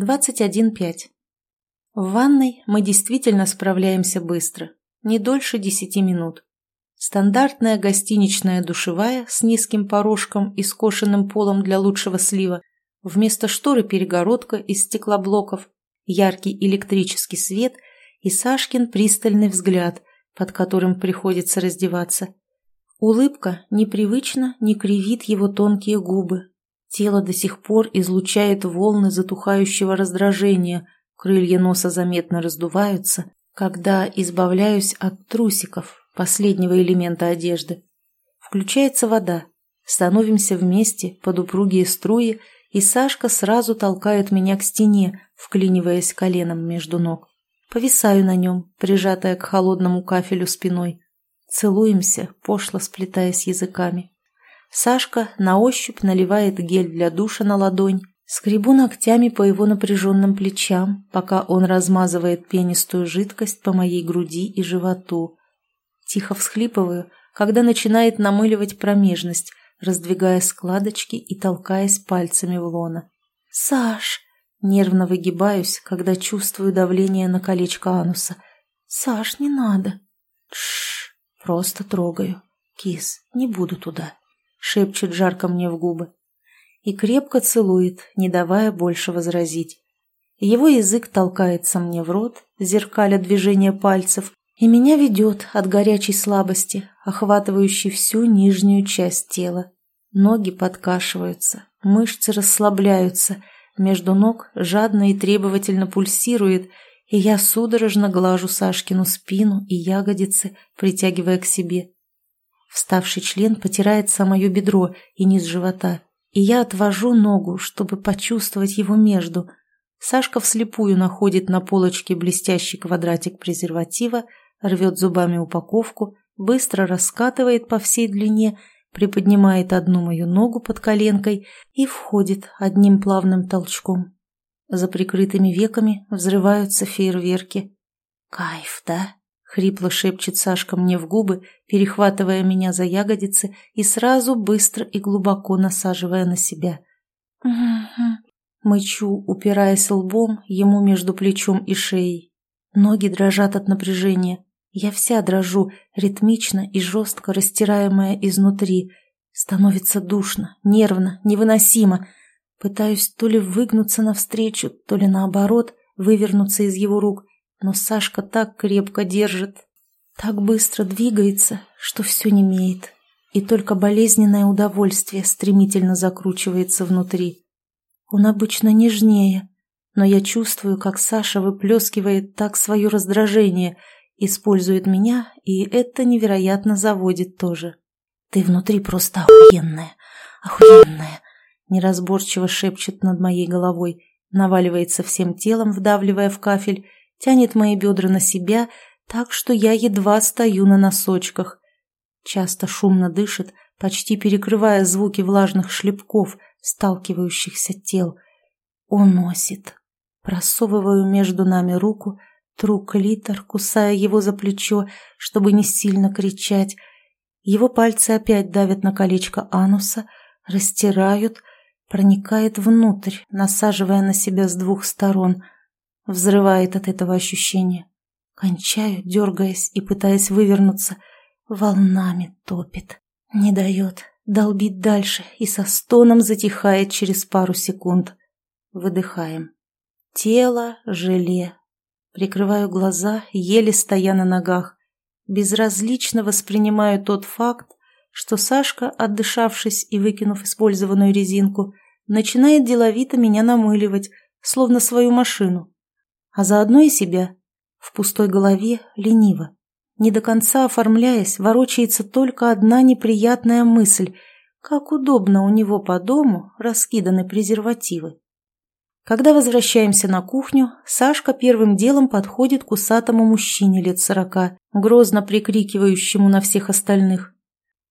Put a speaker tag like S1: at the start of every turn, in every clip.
S1: 21.5. В ванной мы действительно справляемся быстро, не дольше 10 минут. Стандартная гостиничная душевая с низким порожком и скошенным полом для лучшего слива, вместо шторы перегородка из стеклоблоков, яркий электрический свет и Сашкин пристальный взгляд, под которым приходится раздеваться. Улыбка непривычно не кривит его тонкие губы, Тело до сих пор излучает волны затухающего раздражения, крылья носа заметно раздуваются, когда избавляюсь от трусиков, последнего элемента одежды. Включается вода, становимся вместе под упругие струи, и Сашка сразу толкает меня к стене, вклиниваясь коленом между ног. Повисаю на нем, прижатая к холодному кафелю спиной. Целуемся, пошло сплетаясь языками. Сашка на ощупь наливает гель для душа на ладонь, скребу ногтями по его напряженным плечам, пока он размазывает пенистую жидкость по моей груди и животу. Тихо всхлипываю, когда начинает намыливать промежность, раздвигая складочки и толкаясь пальцами в лона. «Саш!» Нервно выгибаюсь, когда чувствую давление на колечко ануса. «Саш, не надо!» «Тш, просто трогаю. Кис, не буду туда» шепчет жарко мне в губы. И крепко целует, не давая больше возразить. Его язык толкается мне в рот, зеркаля движения пальцев, и меня ведет от горячей слабости, охватывающей всю нижнюю часть тела. Ноги подкашиваются, мышцы расслабляются, между ног жадно и требовательно пульсирует, и я судорожно глажу Сашкину спину и ягодицы, притягивая к себе. Вставший член потирает самое бедро и низ живота, и я отвожу ногу, чтобы почувствовать его между. Сашка вслепую находит на полочке блестящий квадратик презерватива, рвет зубами упаковку, быстро раскатывает по всей длине, приподнимает одну мою ногу под коленкой и входит одним плавным толчком. За прикрытыми веками взрываются фейерверки. Кайф, да? Хрипло шепчет Сашка мне в губы, перехватывая меня за ягодицы и сразу быстро и глубоко насаживая на себя. Мычу, упираясь лбом ему между плечом и шеей. Ноги дрожат от напряжения. Я вся дрожу, ритмично и жестко растираемая изнутри. Становится душно, нервно, невыносимо. Пытаюсь то ли выгнуться навстречу, то ли наоборот, вывернуться из его рук, но Сашка так крепко держит, так быстро двигается, что все не имеет, и только болезненное удовольствие стремительно закручивается внутри. Он обычно нежнее, но я чувствую, как Саша выплескивает так свое раздражение, использует меня, и это невероятно заводит тоже. «Ты внутри просто охуенная, охуенная!» неразборчиво шепчет над моей головой, наваливается всем телом, вдавливая в кафель, тянет мои бедра на себя, так что я едва стою на носочках. Часто шумно дышит, почти перекрывая звуки влажных шлепков, сталкивающихся тел. Уносит. Просовываю между нами руку, тру клитор, кусая его за плечо, чтобы не сильно кричать. Его пальцы опять давят на колечко ануса, растирают, проникает внутрь, насаживая на себя с двух сторон — Взрывает от этого ощущения. Кончаю, дергаясь и пытаясь вывернуться. Волнами топит. Не дает. Долбит дальше и со стоном затихает через пару секунд. Выдыхаем. Тело желе. Прикрываю глаза, еле стоя на ногах. Безразлично воспринимаю тот факт, что Сашка, отдышавшись и выкинув использованную резинку, начинает деловито меня намыливать, словно свою машину а заодно и себя. В пустой голове лениво. Не до конца оформляясь, ворочается только одна неприятная мысль. Как удобно у него по дому раскиданы презервативы. Когда возвращаемся на кухню, Сашка первым делом подходит к усатому мужчине лет сорока, грозно прикрикивающему на всех остальных.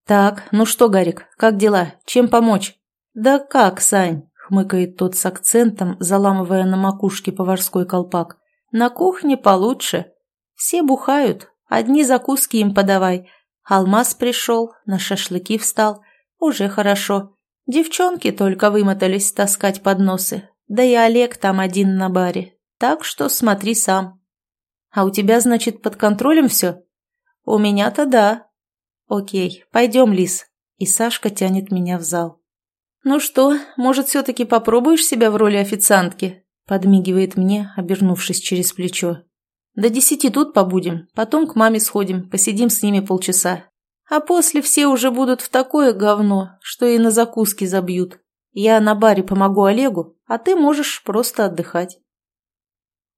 S1: «Так, ну что, Гарик, как дела? Чем помочь?» «Да как, Сань?» Хмыкает тот с акцентом, заламывая на макушке поварской колпак. «На кухне получше. Все бухают, одни закуски им подавай. Алмаз пришел, на шашлыки встал. Уже хорошо. Девчонки только вымотались таскать подносы. Да и Олег там один на баре. Так что смотри сам. А у тебя, значит, под контролем все? У меня-то да. Окей, пойдем, Лис. И Сашка тянет меня в зал. Ну что, может, все-таки попробуешь себя в роли официантки? Подмигивает мне, обернувшись через плечо. До десяти тут побудем, потом к маме сходим, посидим с ними полчаса. А после все уже будут в такое говно, что и на закуски забьют. Я на баре помогу Олегу, а ты можешь просто отдыхать.